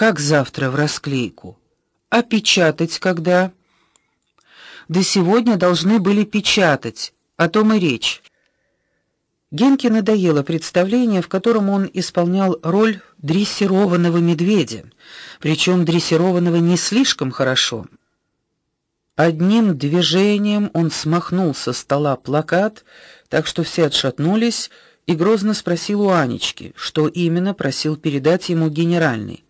Как завтра в расклейку? А печатать когда? Да сегодня должны были печатать, о том и речь. Генке надоело представление, в котором он исполнял роль дрессированного медведя, причем дрессированного не слишком хорошо. Одним движением он смахнул со стола плакат, так что все отшатнулись, и грозно спросил у Анечки, что именно просил передать ему генеральный.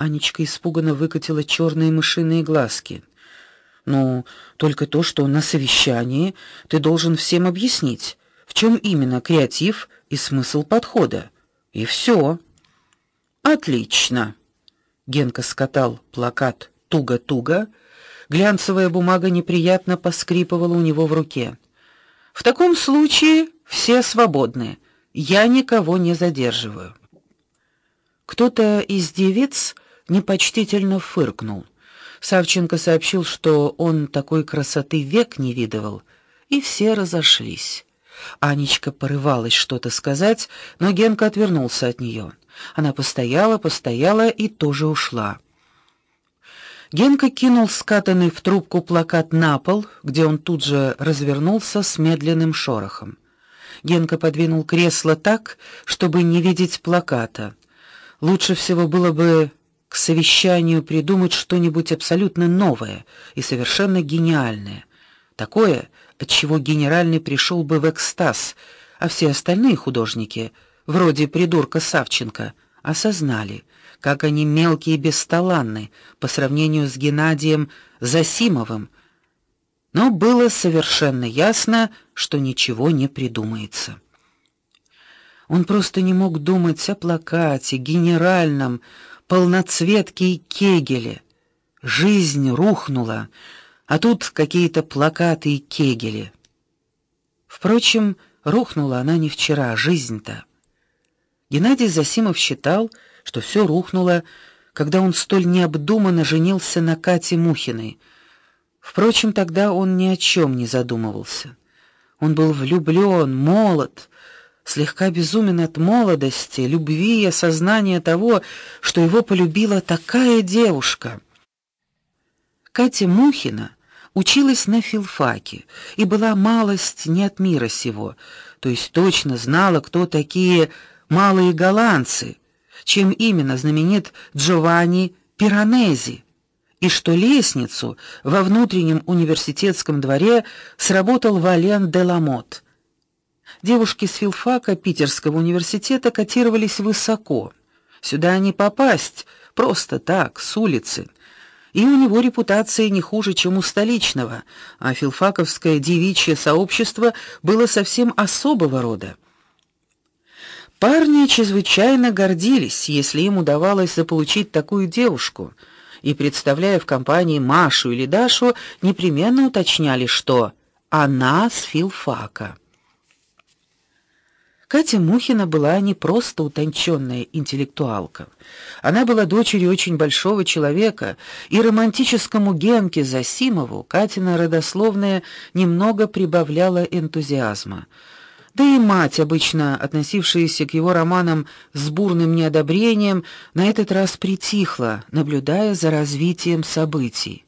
Анечка испуганно выкатила черные мышиные глазки. Ну, только то, что на совещании ты должен всем объяснить, в чем именно креатив и смысл подхода. И все. Отлично. Генка скатал плакат туго-туго Глянцевая бумага неприятно поскрипывала у него в руке. В таком случае все свободны. Я никого не задерживаю. Кто-то из девиц непочтительно фыркнул. Савченко сообщил, что он такой красоты век не видывал, и все разошлись. Анечка порывалась что-то сказать, но Генка отвернулся от нее. Она постояла, постояла и тоже ушла. Генка кинул скатанный в трубку плакат на пол, где он тут же развернулся с медленным шорохом. Генка подвинул кресло так, чтобы не видеть плаката. Лучше всего было бы к совещанию придумать что-нибудь абсолютно новое и совершенно гениальное. Такое, от чего генеральный пришел бы в экстаз, а все остальные художники, вроде придурка Савченко, осознали, как они мелкие и бесталанны по сравнению с Геннадием Засимовым. Но было совершенно ясно, что ничего не придумается. Он просто не мог думать о плакате генеральном, полноцветке и кегеле. Жизнь рухнула, а тут какие-то плакаты и кегели. Впрочем, рухнула она не вчера, жизнь-то. Геннадий Засимов считал, что все рухнуло, когда он столь необдуманно женился на Кате Мухиной. Впрочем, тогда он ни о чем не задумывался. Он был влюблен, молод, слегка безумен от молодости, любви и осознания того, что его полюбила такая девушка. Катя Мухина училась на филфаке и была малость не от мира сего, то есть точно знала, кто такие малые голландцы, чем именно знаменит Джованни Пиранези, и что лестницу во внутреннем университетском дворе сработал Вален де Ламот. Девушки с филфака Питерского университета котировались высоко. Сюда не попасть просто так, с улицы. И у него репутация не хуже, чем у столичного, а филфаковское девичье сообщество было совсем особого рода. Парни чрезвычайно гордились, если им удавалось заполучить такую девушку, и представляя в компании Машу или Дашу, непременно уточняли, что она с филфака. Катя Мухина была не просто утонченная интеллектуалка. Она была дочерью очень большого человека, и романтическому Генке Засимову Катина родословная немного прибавляла энтузиазма. Да и мать, обычно относившаяся к его романам с бурным неодобрением, на этот раз притихла, наблюдая за развитием событий.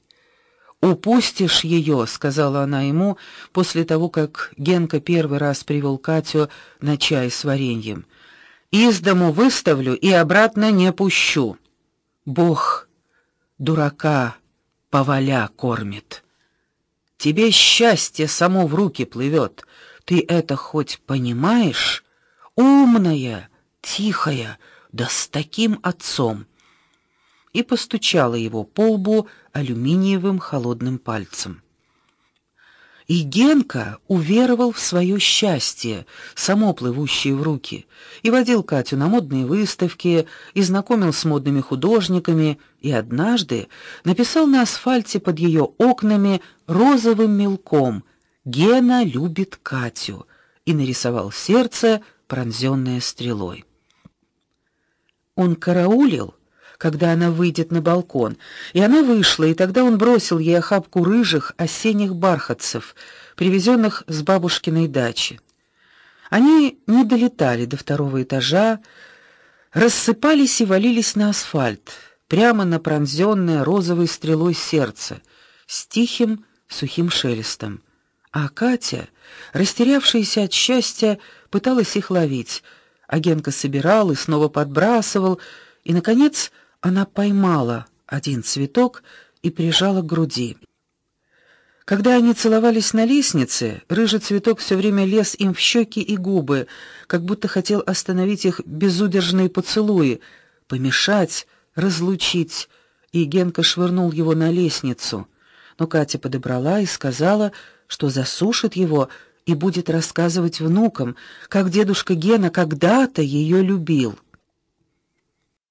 "Упустишь ее», — сказала она ему после того, как Генка первый раз привел Катю на чай с вареньем. "Из дому выставлю и обратно не пущу. Бог дурака поваля кормит. Тебе счастье само в руки плывет. Ты это хоть понимаешь? Умная, тихая, да с таким отцом. И постучала его по лбу алюминиевым холодным пальцем. И Генка уверовал в свое счастье, само плывущее в руки, и водил Катю на модные выставки, и знакомил с модными художниками, и однажды написал на асфальте под ее окнами розовым мелком: Гена любит Катю и нарисовал сердце, пронзённое стрелой. Он караулил, когда она выйдет на балкон, и она вышла, и тогда он бросил ей охапку рыжих осенних бархатцев, привезенных с бабушкиной дачи. Они не долетали до второго этажа, рассыпались и валились на асфальт прямо на пронзенное розовой стрелой сердце, с тихим сухим шелестом. А Катя, растерявшаяся от счастья, пыталась их ловить. А Генка собирал и снова подбрасывал, и наконец она поймала один цветок и прижала к груди. Когда они целовались на лестнице, рыжий цветок все время лез им в щеки и губы, как будто хотел остановить их безудержные поцелуи, помешать, разлучить. И Генка швырнул его на лестницу. Но Катя подобрала и сказала, что засушит его и будет рассказывать внукам, как дедушка Гена когда-то ее любил.